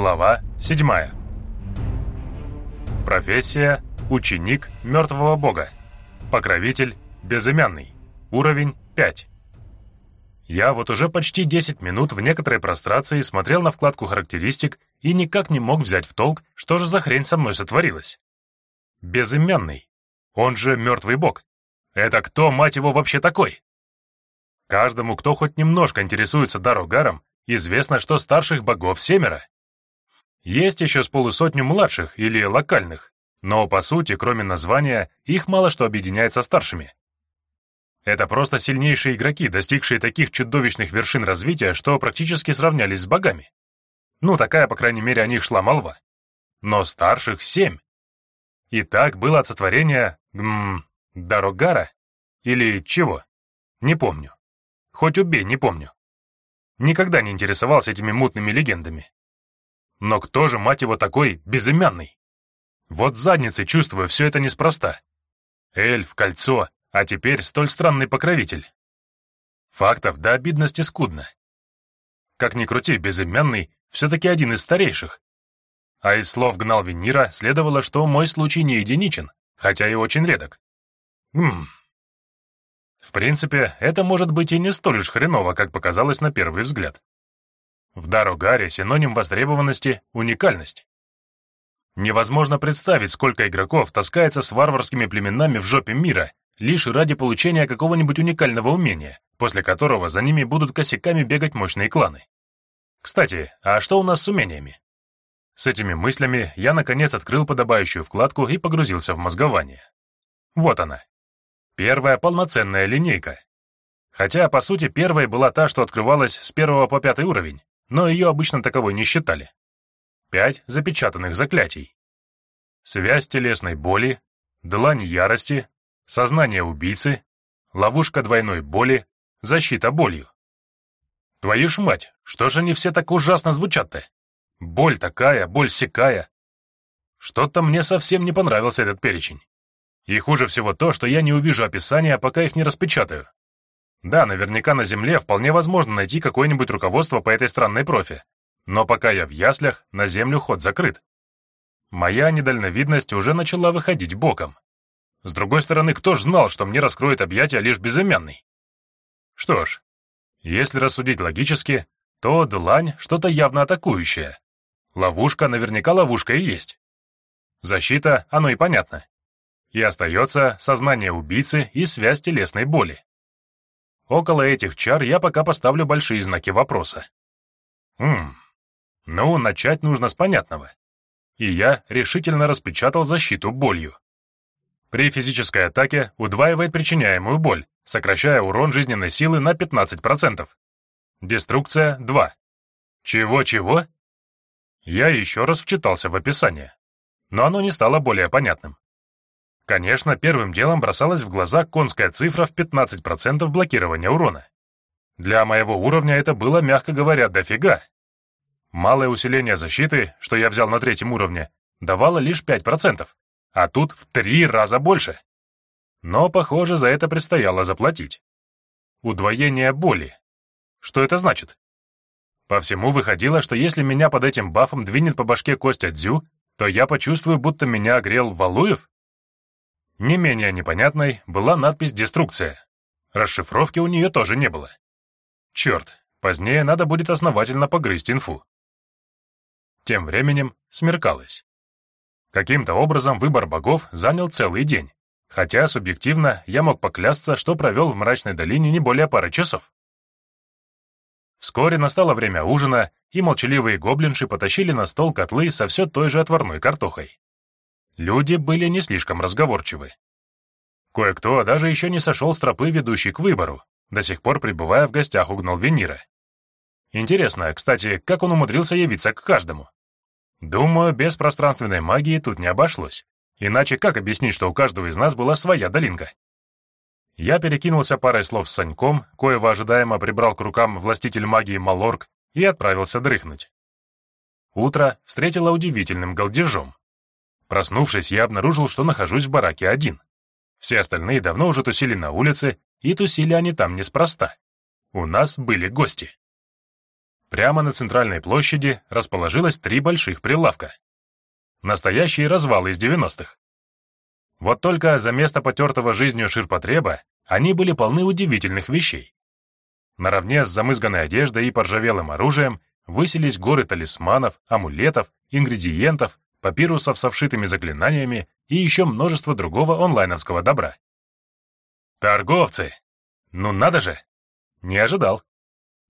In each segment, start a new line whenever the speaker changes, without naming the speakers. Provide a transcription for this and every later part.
Глава 7. Профессия – ученик мертвого бога. Покровитель – безымянный. Уровень 5. Я вот уже почти 10 минут в некоторой прострации смотрел на вкладку характеристик и никак не мог взять в толк, что же за хрень со мной сотворилась. Безымянный. Он же мертвый бог. Это кто, мать его, вообще такой? Каждому, кто хоть немножко интересуется Дарогаром, известно, что старших богов семеро. Есть еще с полусотню младших или локальных, но, по сути, кроме названия, их мало что объединяет со старшими. Это просто сильнейшие игроки, достигшие таких чудовищных вершин развития, что практически сравнялись с богами. Ну, такая, по крайней мере, о них шла молва. Но старших семь. И так было от сотворения, гм, Дарогара? Или чего? Не помню. Хоть убей, не помню. Никогда не интересовался этими мутными легендами. Но кто же, мать его, такой безымянный? Вот задницы чувствую, все это неспроста. Эльф, кольцо, а теперь столь странный покровитель. Фактов до обидности скудно. Как ни крути, безымянный все-таки один из старейших. А из слов гнал Венира следовало, что мой случай не единичен, хотя и очень редок. Хм. В принципе, это может быть и не столь уж хреново, как показалось на первый взгляд. В Дарогаре синоним востребованности — уникальность. Невозможно представить, сколько игроков таскается с варварскими племенами в жопе мира, лишь ради получения какого-нибудь уникального умения, после которого за ними будут косяками бегать мощные кланы. Кстати, а что у нас с умениями? С этими мыслями я, наконец, открыл подобающую вкладку и погрузился в мозгование. Вот она. Первая полноценная линейка. Хотя, по сути, первой была та, что открывалась с первого по пятый уровень, но ее обычно таковой не считали. Пять запечатанных заклятий. Связь телесной боли, длань ярости, сознание убийцы, ловушка двойной боли, защита болью. Твою ж мать, что же они все так ужасно звучат-то? Боль такая, боль сякая. Что-то мне совсем не понравился этот перечень. И хуже всего то, что я не увижу описания, пока их не распечатаю. Да, наверняка на Земле вполне возможно найти какое-нибудь руководство по этой странной профи. Но пока я в яслях, на Землю ход закрыт. Моя недальновидность уже начала выходить боком. С другой стороны, кто ж знал, что мне раскроет объятия лишь безымянный? Что ж, если рассудить логически, то длань — что-то явно атакующее. Ловушка наверняка ловушка и есть. Защита, оно и понятно. И остается сознание убийцы и связь телесной боли. Около этих чар я пока поставлю большие знаки вопроса. Хм, ну, начать нужно с понятного. И я решительно распечатал защиту болью. При физической атаке удваивает причиняемую боль, сокращая урон жизненной силы на 15%. Деструкция 2. Чего-чего? Я еще раз вчитался в описание, но оно не стало более понятным. Конечно, первым делом бросалась в глаза конская цифра в 15% блокирования урона. Для моего уровня это было, мягко говоря, дофига. Малое усиление защиты, что я взял на третьем уровне, давало лишь 5%, а тут в три раза больше. Но, похоже, за это предстояло заплатить. Удвоение боли. Что это значит? По всему выходило, что если меня под этим бафом двинет по башке Костя Дзю, то я почувствую, будто меня огрел Валуев? Не менее непонятной была надпись «Деструкция». Расшифровки у нее тоже не было. Черт, позднее надо будет основательно погрызть инфу. Тем временем смеркалось. Каким-то образом выбор богов занял целый день, хотя, субъективно, я мог поклясться, что провел в мрачной долине не более пары часов. Вскоре настало время ужина, и молчаливые гоблинши потащили на стол котлы со все той же отварной картохой. Люди были не слишком разговорчивы. Кое-кто даже еще не сошел с тропы, ведущей к выбору, до сих пор пребывая в гостях у Гналвенира. Интересно, кстати, как он умудрился явиться к каждому? Думаю, без пространственной магии тут не обошлось. Иначе как объяснить, что у каждого из нас была своя долинка? Я перекинулся парой слов с Саньком, коего ожидаемо прибрал к рукам властитель магии Малорг, и отправился дрыхнуть. Утро встретило удивительным голдежом. Проснувшись, я обнаружил, что нахожусь в бараке один. Все остальные давно уже тусили на улице, и тусили они там неспроста. У нас были гости. Прямо на центральной площади расположилось три больших прилавка. Настоящие развалы из 90-х. Вот только за место потертого жизнью ширпотреба они были полны удивительных вещей. Наравне с замызганной одеждой и поржавелым оружием высились горы талисманов, амулетов, ингредиентов, папирусов со вшитыми заклинаниями и еще множество другого онлайновского добра. Торговцы! Ну надо же! Не ожидал.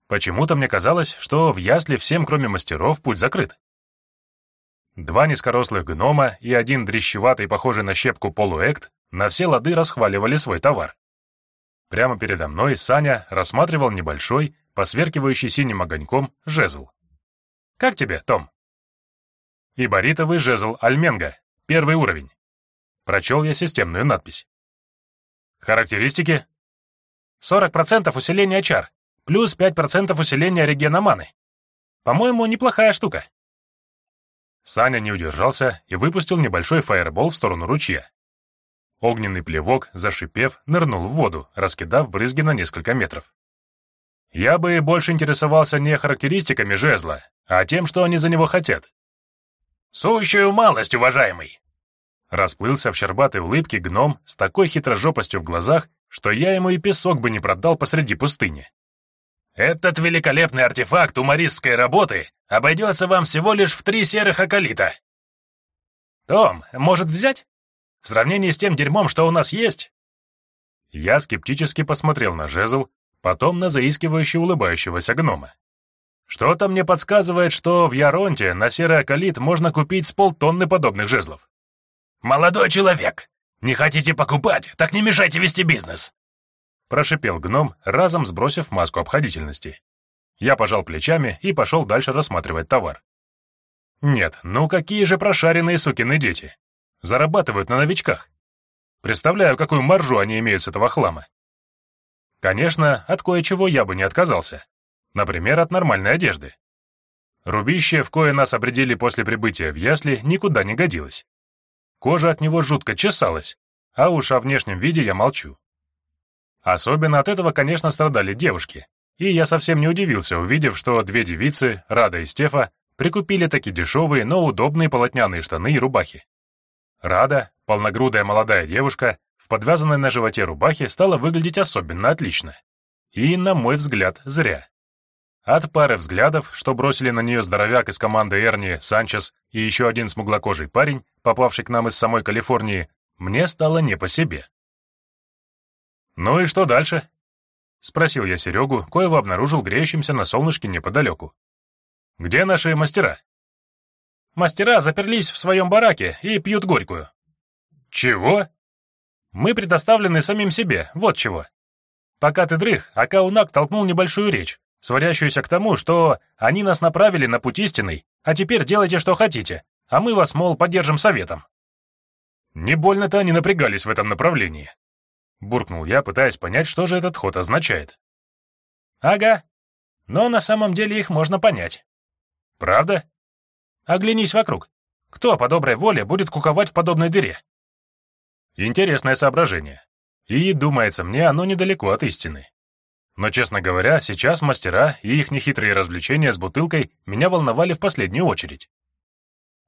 Почему-то мне казалось, что в ясли всем, кроме мастеров, путь закрыт. Два низкорослых гнома и один дрещеватый, похожий на щепку полуэкт, на все лады расхваливали свой товар. Прямо передо мной Саня рассматривал небольшой, посверкивающий синим огоньком, жезл. «Как тебе, Том?» «Иборитовый жезл Альменга, первый уровень». Прочел я системную надпись. «Характеристики?» «40% усиления чар, плюс 5% усиления регена маны. По-моему, неплохая штука». Саня не удержался и выпустил небольшой фаербол в сторону ручья. Огненный плевок, зашипев, нырнул в воду, раскидав брызги на несколько метров. Я бы больше интересовался не характеристиками жезла, а тем, что они за него хотят. «Сущую малость, уважаемый!» Расплылся в щербатой улыбке гном с такой хитрожопостью в глазах, что я ему и песок бы не продал посреди пустыни. Этот великолепный артефакт умористской работы обойдется вам всего лишь в три серых акалита. Том, может взять? В сравнении с тем дерьмом, что у нас есть? Я скептически посмотрел на жезл, потом на заискивающе улыбающегося гнома. Что-то мне подсказывает, что в Яронте на серый акалит можно купить с полтонны подобных жезлов. «Молодой человек, не хотите покупать, так не мешайте вести бизнес!» Прошипел гном, разом сбросив маску обходительности. Я пожал плечами и пошел дальше рассматривать товар. Нет, ну какие же прошаренные сукины дети. Зарабатывают на новичках. Представляю, какую маржу они имеют с этого хлама. Конечно, от кое-чего я бы не отказался. Например, от нормальной одежды. Рубище, в кое нас определили после прибытия в ясли, никуда не годилось. Кожа от него жутко чесалась, а уж о внешнем виде я молчу. Особенно от этого, конечно, страдали девушки. И я совсем не удивился, увидев, что две девицы, Рада и Стефа, прикупили такие дешевые, но удобные полотняные штаны и рубахи. Рада, полногрудая молодая девушка, в подвязанной на животе рубахе стала выглядеть особенно отлично. И, на мой взгляд, зря. От пары взглядов, что бросили на нее здоровяк из команды Эрни, Санчес и еще один смуглокожий парень, попавший к нам из самой Калифорнии, мне стало не по себе. «Ну и что дальше?» — спросил я Серегу, коего обнаружил греющимся на солнышке неподалеку. «Где наши мастера?» «Мастера заперлись в своем бараке и пьют горькую». «Чего?» «Мы предоставлены самим себе, вот чего. Пока ты дрых, Акаунак толкнул небольшую речь, сводящуюся к тому, что они нас направили на путь истинный, а теперь делайте, что хотите, а мы вас, мол, поддержим советом». Не больно-то они напрягались в этом направлении. Буркнул я, пытаясь понять, что же этот ход означает. «Ага. Но на самом деле их можно понять». «Правда?» «Оглянись вокруг. Кто по доброй воле будет куковать в подобной дыре?» Интересное соображение. И, думается мне, оно недалеко от истины. Но, честно говоря, сейчас мастера и их нехитрые развлечения с бутылкой меня волновали в последнюю очередь.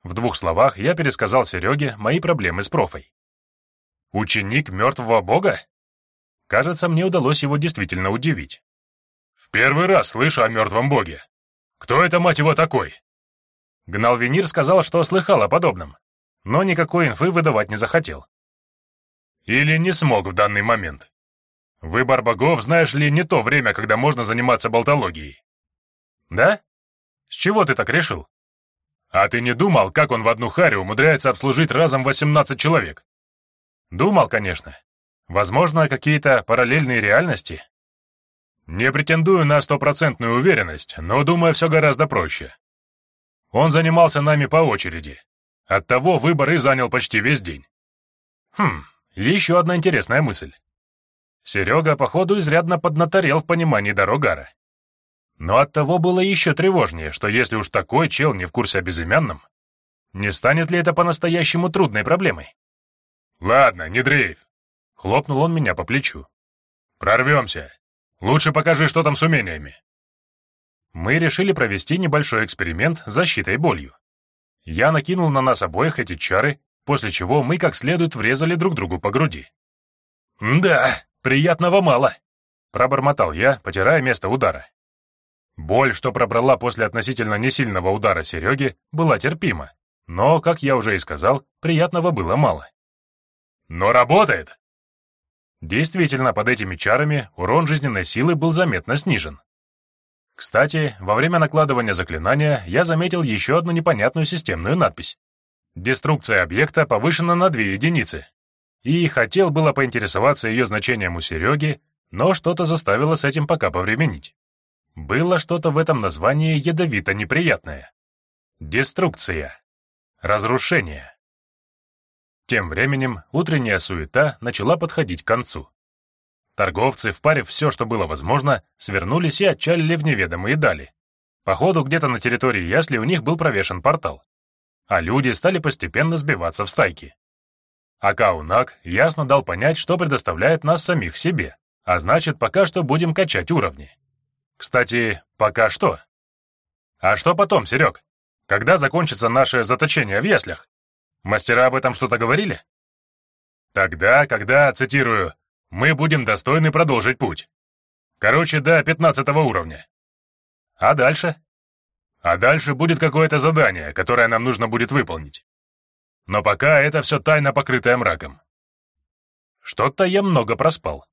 В двух словах я пересказал Сереге мои проблемы с профой. Ученик мертвого бога? Кажется, мне удалось его действительно удивить. В первый раз слышу о мертвом боге. Кто это, мать его, такой? Гналвенир сказал, что слыхал о подобном, но никакой инфы выдавать не захотел. Или не смог в данный момент. Выбор богов, знаешь ли, не то время, когда можно заниматься болтологией. Да? С чего ты так решил? А ты не думал, как он в одну харю умудряется обслужить разом 18 человек? Думал, конечно. Возможно, какие-то параллельные реальности? Не претендую на стопроцентную уверенность, но думаю, все гораздо проще. Он занимался нами по очереди. Оттого выбор и занял почти весь день. Хм, еще одна интересная мысль. Серега, походу, изрядно поднаторел в понимании Дорогара. Но оттого было еще тревожнее, что если уж такой чел не в курсе о безымянном, не станет ли это по-настоящему трудной проблемой? «Ладно, не дрейф!» — хлопнул он меня по плечу. «Прорвемся. Лучше покажи, что там с умениями». мы решили провести небольшой эксперимент с защитой болью. Я накинул на нас обоих эти чары, после чего мы как следует врезали друг другу по груди. «Да, приятного мало», — пробормотал я, потирая место удара. Боль, что пробрала после относительно несильного удара Сереги, была терпима, но, как я уже и сказал, приятного было мало. «Но работает!» Действительно, под этими чарами урон жизненной силы был заметно снижен. Кстати, во время накладывания заклинания я заметил еще одну непонятную системную надпись. Деструкция объекта повышена на 2 единицы. И хотел было поинтересоваться ее значением у Сереги, но что-то заставило с этим пока повременить. Было что-то в этом названии ядовито неприятное. Деструкция. Разрушение. Тем временем утренняя суета начала подходить к концу. Торговцы, впарив все, что было возможно, свернулись и отчалили в неведомые дали. Походу, где-то на территории ясли у них был провешен портал. А люди стали постепенно сбиваться в стайки. Акаунак ясно дал понять, что предоставляет нас самих себе, а значит, пока что будем качать уровни. Кстати, пока что. А что потом, Серег? Когда закончится наше заточение в яслях? Мастера об этом что-то говорили? Тогда, когда, цитирую, мы будем достойны продолжить путь. Короче, до пятнадцатого уровня. А дальше? А дальше будет какое-то задание, которое нам нужно будет выполнить. Но пока это все тайна, покрытая мраком. Что-то я много проспал.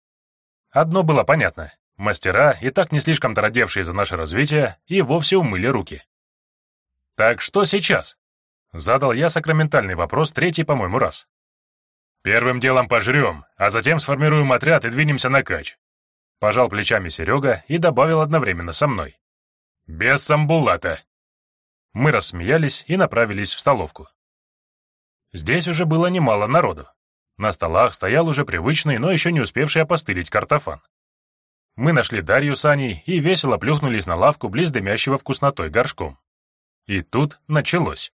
Одно было понятно. Мастера, и так не слишком торопевшие за наше развитие, и вовсе умыли руки. «Так что сейчас?» Задал я сакраментальный вопрос третий, по-моему, раз. «Первым делом пожрем, а затем сформируем отряд и двинемся на кач». Пожал плечами Серега и добавил одновременно со мной. «Без самбулата». Мы рассмеялись и направились в столовку. Здесь уже было немало народу. На столах стоял уже привычный, но еще не успевший опостылить картофан. Мы нашли Дарью с Аней и весело плюхнулись на лавку близ дымящего вкуснотой горшком. И тут началось.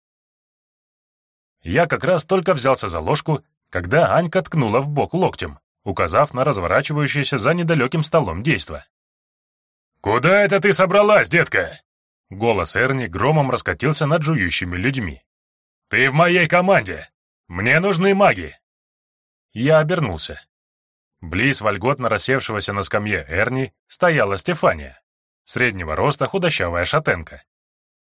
Я как раз только взялся за ложку, когда Анька ткнула в бок локтем, указав на разворачивающееся за недалеким столом действо. «Куда это ты собралась, детка?» Голос Эрни громом раскатился над жующими людьми. «Ты в моей команде! Мне нужны маги!» Я обернулся. Близ вольготно рассевшегося на скамье Эрни стояла Стефания, среднего роста худощавая шатенка.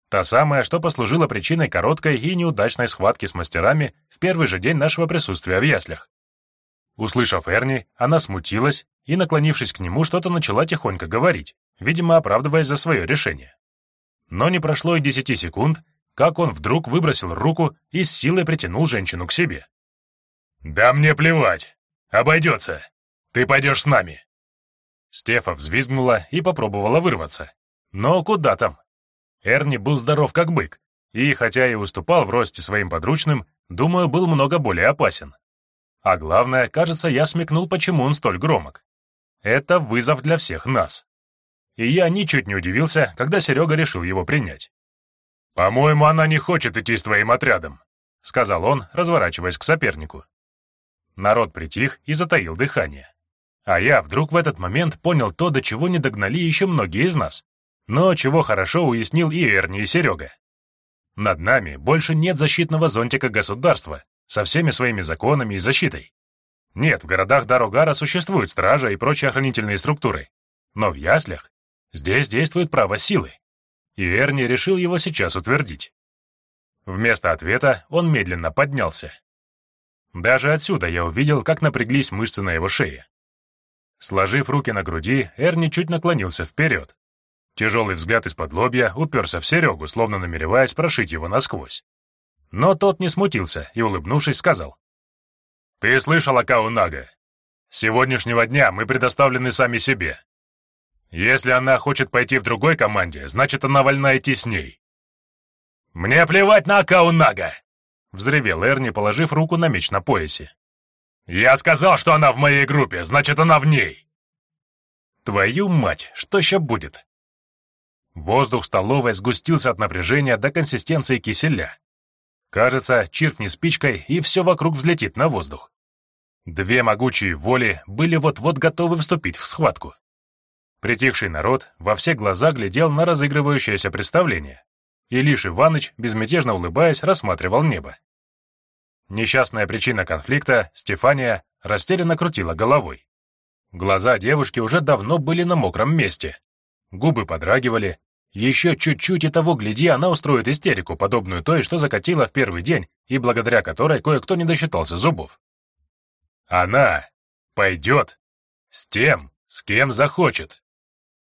Та самая, что послужила причиной короткой и неудачной схватки с мастерами в первый же день нашего присутствия в яслях. Услышав Эрни, она смутилась и, наклонившись к нему, что-то начала тихонько говорить, видимо, оправдываясь за свое решение. Но не прошло и десяти секунд, как он вдруг выбросил руку и с силой притянул женщину к себе. «Да мне плевать! Обойдется! Ты пойдешь с нами!» Стефа взвизгнула и попробовала вырваться. Но куда там? Эрни был здоров как бык, и, хотя и уступал в росте своим подручным, думаю, был много более опасен. А главное, кажется, я смекнул, почему он столь громок. Это вызов для всех нас. И я ничуть не удивился, когда Серега решил его принять. «По-моему, она не хочет идти с твоим отрядом», — сказал он, разворачиваясь к сопернику. Народ притих и затаил дыхание. А я вдруг в этот момент понял то, до чего не догнали еще многие из нас. Но чего хорошо уяснил и Эрни, и Серега. Над нами больше нет защитного зонтика государства со всеми своими законами и защитой. Нет, в городах Дарогара существуют стража и прочие охранительные структуры. Но в яслях здесь действует право силы. И Эрни решил его сейчас утвердить. Вместо ответа он медленно поднялся. Даже отсюда я увидел, как напряглись мышцы на его шее. Сложив руки на груди, Эрни чуть наклонился вперед, Тяжелый взгляд из-под лобья уперся в Серегу, словно намереваясь прошить его насквозь. Но тот не смутился и, улыбнувшись, сказал. «Ты слышал о Каунага? С сегодняшнего дня мы предоставлены сами себе. Если она хочет пойти в другой команде, значит, она вольна идти с ней». «Мне плевать на Каунага!» — взревел Эрни, положив руку на меч на поясе. «Я сказал, что она в моей группе, значит, она в ней!» «Твою мать, что еще будет?» Воздух столовой сгустился от напряжения до консистенции киселя. Кажется, чиркни спичкой, и все вокруг взлетит на воздух. Две могучие воли были вот-вот готовы вступить в схватку. Притихший народ во все глаза глядел на разыгрывающееся представление, и лишь Иваныч, безмятежно улыбаясь, рассматривал небо. Несчастная причина конфликта, Стефания, растерянно крутила головой. Глаза девушки уже давно были на мокром месте. Губы подрагивали. Еще чуть-чуть и того гляди, она устроит истерику, подобную той, что закатила в первый день, и благодаря которой кое-кто не досчитался зубов. Она пойдет с тем, с кем захочет.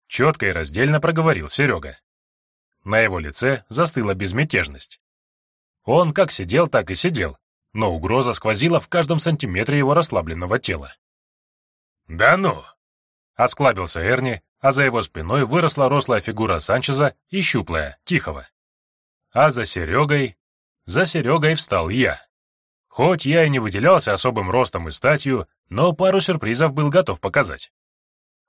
Четко и раздельно проговорил Серега. На его лице застыла безмятежность. Он как сидел, так и сидел, но угроза сквозила в каждом сантиметре его расслабленного тела. «Да ну!» — осклабился Эрни, а за его спиной выросла рослая фигура Санчеза и щуплая, Тихого. А за Серегой... За Серегой встал я. Хоть я и не выделялся особым ростом и статью, но пару сюрпризов был готов показать.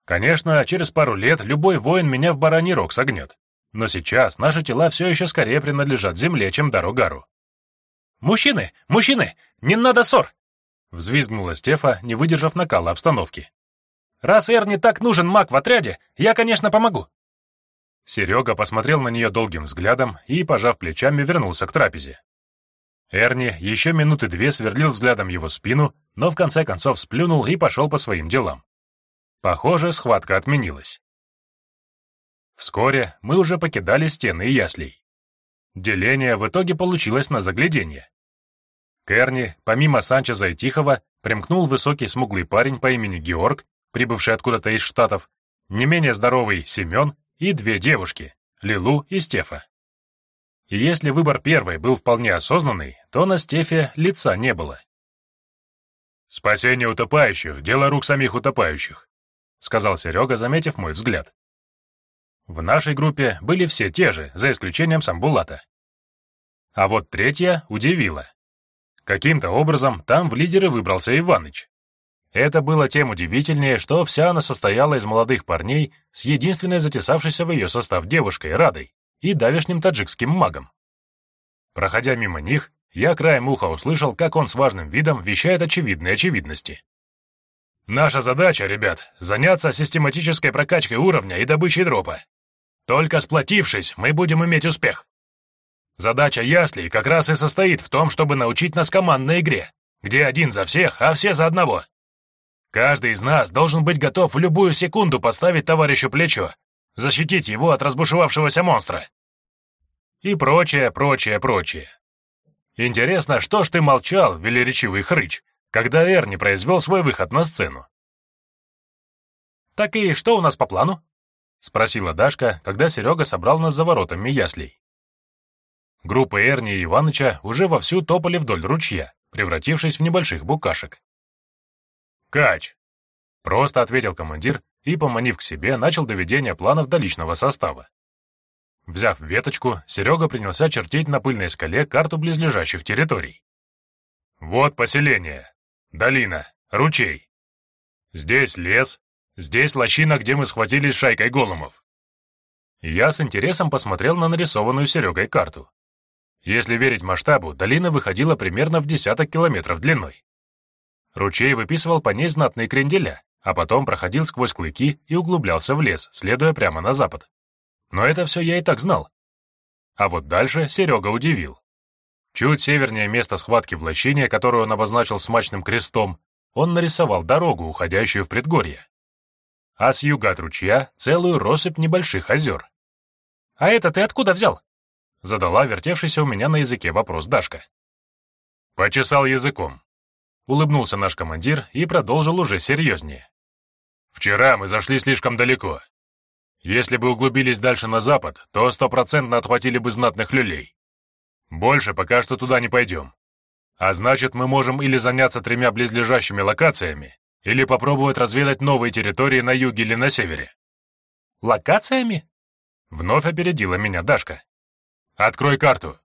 Конечно, через пару лет любой воин меня в бараний рог согнет. Но сейчас наши тела все еще скорее принадлежат земле, чем Даругару. «Мужчины! Мужчины! Не надо ссор!» Взвизгнула Стефа, не выдержав накала обстановки. «Раз Эрни так нужен маг в отряде, я, конечно, помогу!» Серега посмотрел на нее долгим взглядом и, пожав плечами, вернулся к трапезе. Эрни еще минуты две сверлил взглядом его спину, но в конце концов сплюнул и пошел по своим делам. Похоже, схватка отменилась. Вскоре мы уже покидали стены яслей. Деление в итоге получилось на загляденье. Керни, помимо Санчеза и Тихого, примкнул высокий смуглый парень по имени Георг, прибывший откуда-то из Штатов, не менее здоровый Семен и две девушки, Лилу и Стефа. И если выбор первой был вполне осознанный, то на Стефе лица не было. «Спасение утопающих — дело рук самих утопающих», — сказал Серега, заметив мой взгляд. В нашей группе были все те же, за исключением Самбулата. А вот третья удивила. Каким-то образом там в лидеры выбрался Иваныч. Это было тем удивительнее, что вся она состояла из молодых парней с единственной затесавшейся в ее состав девушкой Радой и давешним таджикским магом. Проходя мимо них, я краем уха услышал, как он с важным видом вещает очевидные очевидности. Наша задача, ребят, заняться систематической прокачкой уровня и добычей дропа. Только сплотившись, мы будем иметь успех. Задача яслей как раз и состоит в том, чтобы научить нас командной игре, где один за всех, а все за одного. Каждый из нас должен быть готов в любую секунду поставить товарищу плечо, защитить его от разбушевавшегося монстра. И прочее, прочее, прочее. Интересно, что ж ты молчал, велеречивый хрыч, когда Эрни произвел свой выход на сцену. «Так и что у нас по плану?» — спросила Дашка, когда Серега собрал нас за воротами яслей. Группа Эрни и Иваныча уже вовсю топали вдоль ручья, превратившись в небольших букашек. «Кач!» — просто ответил командир и, поманив к себе, начал доведение планов до личного состава. Взяв веточку, Серега принялся чертить на пыльной скале карту близлежащих территорий. «Вот поселение. Долина, ручей. Здесь лес, здесь лощина, где мы схватились шайкой голумов. Я с интересом посмотрел на нарисованную Серегой карту. Если верить масштабу, долина выходила примерно в десяток километров длиной. Ручей выписывал по ней знатные кренделя, а потом проходил сквозь клыки и углублялся в лес, следуя прямо на запад. Но это все я и так знал. А вот дальше Серега удивил. Чуть севернее места схватки в лощине, которую он обозначил смачным крестом, он нарисовал дорогу, уходящую в предгорье. А с юга от ручья целую россыпь небольших озер. «А это ты откуда взял?» — задала вертевшийся у меня на языке вопрос Дашка. Почесал языком. Улыбнулся наш командир и продолжил уже серьезнее. «Вчера мы зашли слишком далеко. Если бы углубились дальше на запад, то стопроцентно отхватили бы знатных люлей. Больше пока что туда не пойдем. А значит, мы можем или заняться тремя близлежащими локациями, или попробовать разведать новые территории на юге или на севере. Локациями? Вновь опередила меня Дашка. Открой карту.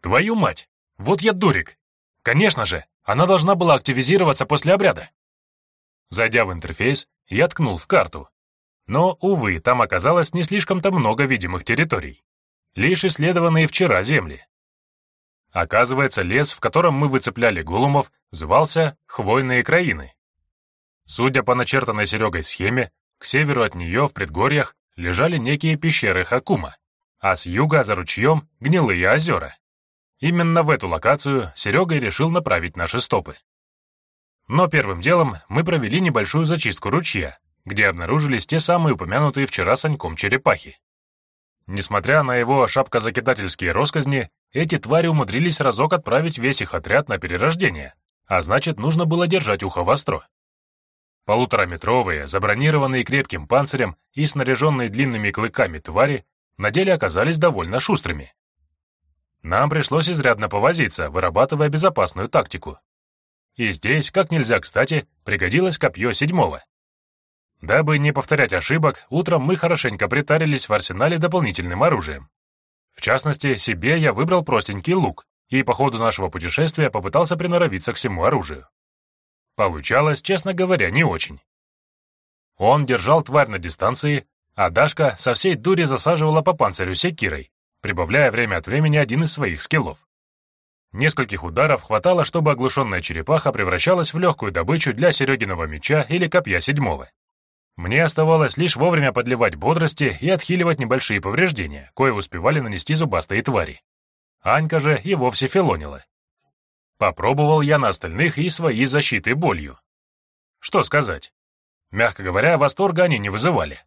Твою мать! Вот я дурик! Конечно же, она должна была активизироваться после обряда. Зайдя в интерфейс, я ткнул в карту. Но, увы, там оказалось не слишком-то много видимых территорий лишь исследованные вчера земли. Оказывается, лес, в котором мы выцепляли голумов, звался «Хвойные краины». Судя по начертанной Серегой схеме, К северу от нее, в предгорьях, лежали некие пещеры Хакума, а с юга, за ручьем, гнилые озера. Именно в эту локацию Серега и решил направить наши стопы. Но первым делом мы провели небольшую зачистку ручья, где обнаружились те самые упомянутые вчера Саньком черепахи. Несмотря на его шапкозакидательские росказни, эти твари умудрились разок отправить весь их отряд на перерождение, а значит, нужно было держать ухо востро. Полутораметровые, забронированные крепким панцирем и снаряженные длинными клыками твари на деле оказались довольно шустрыми. Нам пришлось изрядно повозиться, вырабатывая безопасную тактику. И здесь, как нельзя кстати, пригодилось копье седьмого. Дабы не повторять ошибок, утром мы хорошенько притарились в арсенале дополнительным оружием. В частности, себе я выбрал простенький лук и по ходу нашего путешествия попытался приноровиться к всему оружию. Получалось, честно говоря, не очень. Он держал тварь на дистанции, а Дашка со всей дури засаживала по панцирю секирой, прибавляя время от времени один из своих скиллов. Нескольких ударов хватало, чтобы оглушенная черепаха превращалась в легкую добычу для Серегиного меча или копья седьмого. Мне оставалось лишь вовремя подливать бодрости и отхиливать небольшие повреждения, кое успевали нанести зубастые твари. Анька же и вовсе филонила. Попробовал я на остальных и свои защиты болью. Что сказать? Мягко говоря, восторга они не вызывали.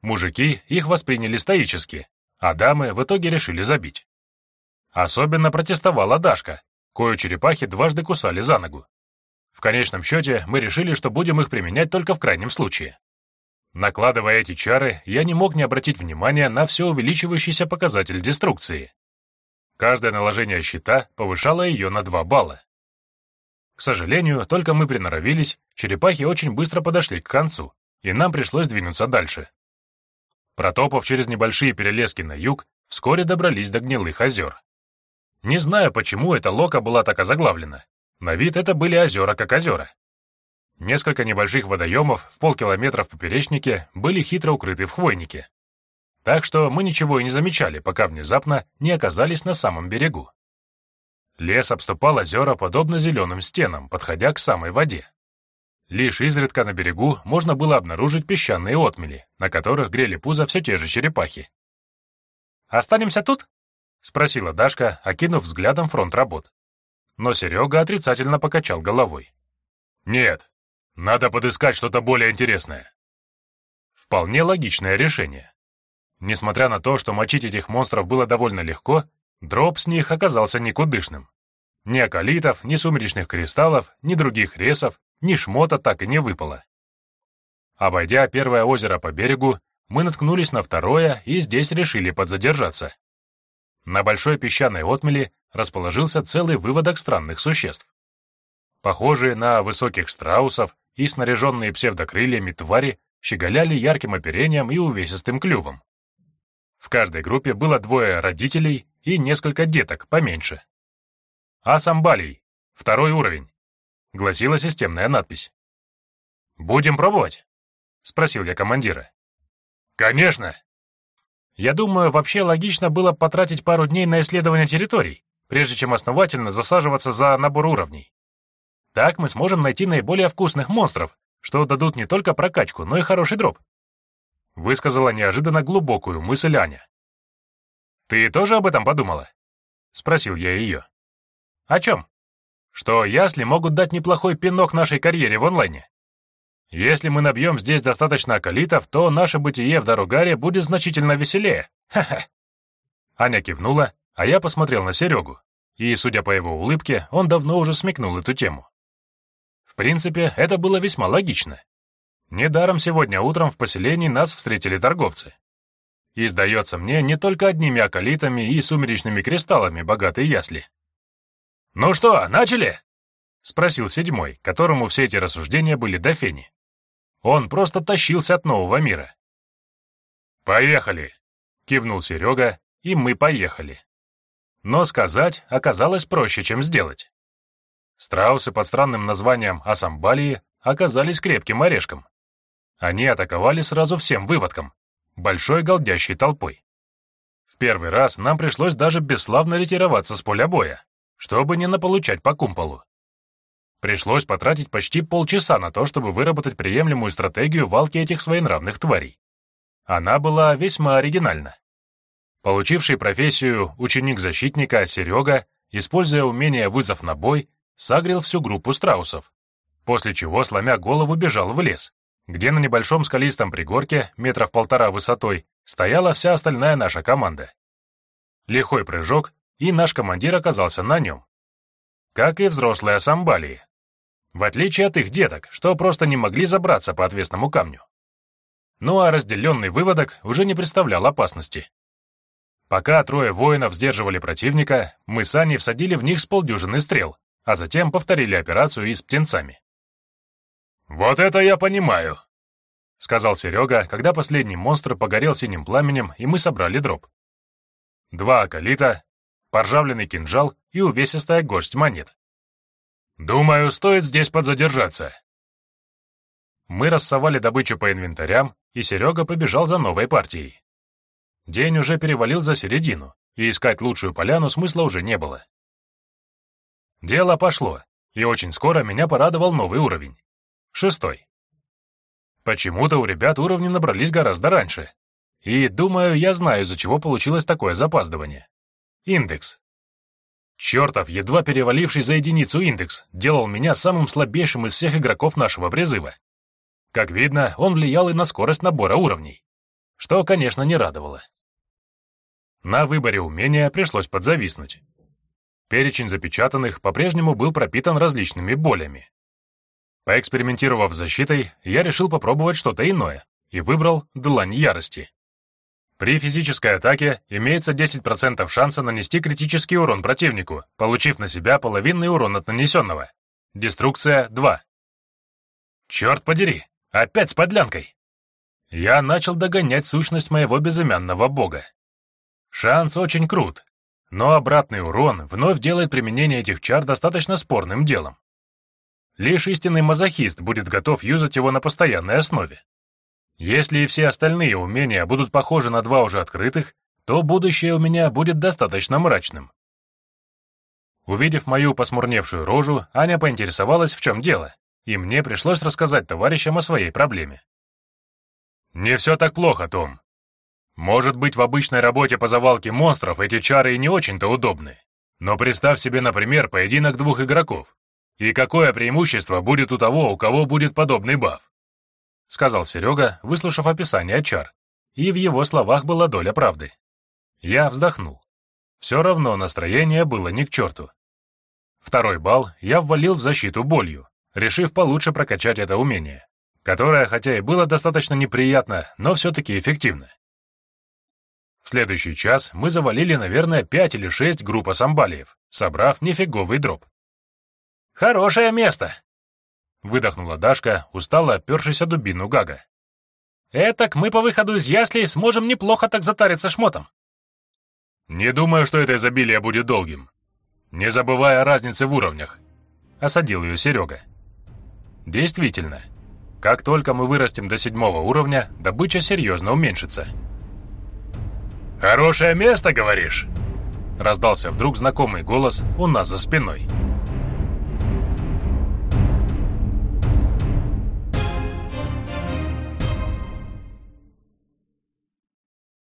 Мужики их восприняли стоически, а дамы в итоге решили забить. Особенно протестовала Дашка, кою черепахи дважды кусали за ногу. В конечном счете, мы решили, что будем их применять только в крайнем случае. Накладывая эти чары, я не мог не обратить внимания на все увеличивающийся показатель деструкции. Каждое наложение щита повышало ее на 2 балла. К сожалению, только мы приноровились, черепахи очень быстро подошли к концу, и нам пришлось двинуться дальше. Протопав через небольшие перелески на юг, вскоре добрались до гнилых озер. Не знаю, почему эта лока была так озаглавлена, на вид это были озера как озера. Несколько небольших водоемов в полкилометра в поперечнике были хитро укрыты в хвойнике. Так что мы ничего и не замечали, пока внезапно не оказались на самом берегу. Лес обступал озера подобно зеленым стенам, подходя к самой воде. Лишь изредка на берегу можно было обнаружить песчаные отмели, на которых грели пузо все те же черепахи. «Останемся тут?» — спросила Дашка, окинув взглядом фронт работ но Серега отрицательно покачал головой. «Нет, надо подыскать что-то более интересное». Вполне логичное решение. Несмотря на то, что мочить этих монстров было довольно легко, дроп с них оказался никудышным. Ни акалитов, ни сумеречных кристаллов, ни других ресов, ни шмота так и не выпало. Обойдя первое озеро по берегу, мы наткнулись на второе и здесь решили подзадержаться. На большой песчаной отмели расположился целый выводок странных существ. Похожие на высоких страусов и снаряженные псевдокрыльями твари щеголяли ярким оперением и увесистым клювом. В каждой группе было двое родителей и несколько деток поменьше. «Асамбалий, второй уровень», — гласила системная надпись. «Будем пробовать?» — спросил я командира. «Конечно!» Я думаю, вообще логично было потратить пару дней на исследование территорий, прежде чем основательно засаживаться за набор уровней. Так мы сможем найти наиболее вкусных монстров, что дадут не только прокачку, но и хороший дроп. Высказала неожиданно глубокую мысль Аня. «Ты тоже об этом подумала?» — спросил я ее. «О чем?» «Что ясли могут дать неплохой пинок нашей карьере в онлайне. Если мы набьем здесь достаточно акалитов, то наше бытие в Дорогаре будет значительно веселее. Ха-ха!» Аня кивнула, а я посмотрел на Серегу, и, судя по его улыбке, он давно уже смекнул эту тему. В принципе, это было весьма логично. Недаром сегодня утром в поселении нас встретили торговцы. И, сдается мне, не только одними акалитами и сумеречными кристаллами богатые ясли. «Ну что, начали?» — спросил седьмой, которому все эти рассуждения были до фени. Он просто тащился от нового мира. «Поехали!» — кивнул Серега, и мы поехали. Но сказать оказалось проще, чем сделать. Страусы под странным названием Асамбалии оказались крепким орешком. Они атаковали сразу всем выводком, большой голдящей толпой. В первый раз нам пришлось даже бесславно ретироваться с поля боя, чтобы не наполучать по кумполу. Пришлось потратить почти полчаса на то, чтобы выработать приемлемую стратегию валки этих своенравных тварей. Она была весьма оригинальна. Получивший профессию ученик-защитника Серега, используя умение «вызов на бой», сагрил всю группу страусов, после чего, сломя голову, бежал в лес, где на небольшом скалистом пригорке, метров полтора высотой, стояла вся остальная наша команда. Лихой прыжок, и наш командир оказался на нем. Как и взрослые Асамбалии. В отличие от их деток, что просто не могли забраться по отвесному камню. Ну а разделенный выводок уже не представлял опасности. Пока трое воинов сдерживали противника, мы с Аней всадили в них с полдюжины стрел, а затем повторили операцию и с птенцами. «Вот это я понимаю», — сказал Серега, когда последний монстр погорел синим пламенем, и мы собрали дроп. Два акалита, поржавленный кинжал и увесистая горсть монет. «Думаю, стоит здесь подзадержаться». Мы рассовали добычу по инвентарям, и Серега побежал за новой партией. День уже перевалил за середину, и искать лучшую поляну смысла уже не было. Дело пошло, и очень скоро меня порадовал новый уровень. Шестой. Почему-то у ребят уровни набрались гораздо раньше. И, думаю, я знаю, из-за чего получилось такое запаздывание. Индекс. Чертов, едва переваливший за единицу индекс, делал меня самым слабейшим из всех игроков нашего призыва. Как видно, он влиял и на скорость набора уровней, что, конечно, не радовало. На выборе умения пришлось подзависнуть. Перечень запечатанных по-прежнему был пропитан различными болями. Поэкспериментировав с защитой, я решил попробовать что-то иное и выбрал длань ярости. При физической атаке имеется 10% шанса нанести критический урон противнику, получив на себя половинный урон от нанесенного. Деструкция 2. Черт подери, опять с подлянкой. Я начал догонять сущность моего безымянного бога. Шанс очень крут, но обратный урон вновь делает применение этих чар достаточно спорным делом. Лишь истинный мазохист будет готов юзать его на постоянной основе. Если и все остальные умения будут похожи на два уже открытых, то будущее у меня будет достаточно мрачным. Увидев мою посмурневшую рожу, Аня поинтересовалась, в чем дело, и мне пришлось рассказать товарищам о своей проблеме. «Не все так плохо, Том. Может быть, в обычной работе по завалке монстров эти чары и не очень-то удобны. Но представь себе, например, поединок двух игроков. И какое преимущество будет у того, у кого будет подобный баф? — сказал Серега, выслушав описание чар. И в его словах была доля правды. Я вздохнул. Все равно настроение было ни к черту. Второй балл я ввалил в защиту болью, решив получше прокачать это умение, которое, хотя и было достаточно неприятно, но все-таки эффективно. В следующий час мы завалили, наверное, пять или шесть групп асамбалиев, собрав нифиговый дроп. «Хорошее место!» Выдохнула Дашка, устало опершись о дубину Гага. «Этак мы по выходу из яслей сможем неплохо так затариться шмотом». «Не думаю, что это изобилие будет долгим. Не забывая о разнице в уровнях», — осадил ее Серега. «Действительно, как только мы вырастем до седьмого уровня, добыча серьезно уменьшится».
«Хорошее место, говоришь?»
Раздался вдруг знакомый голос у нас за спиной.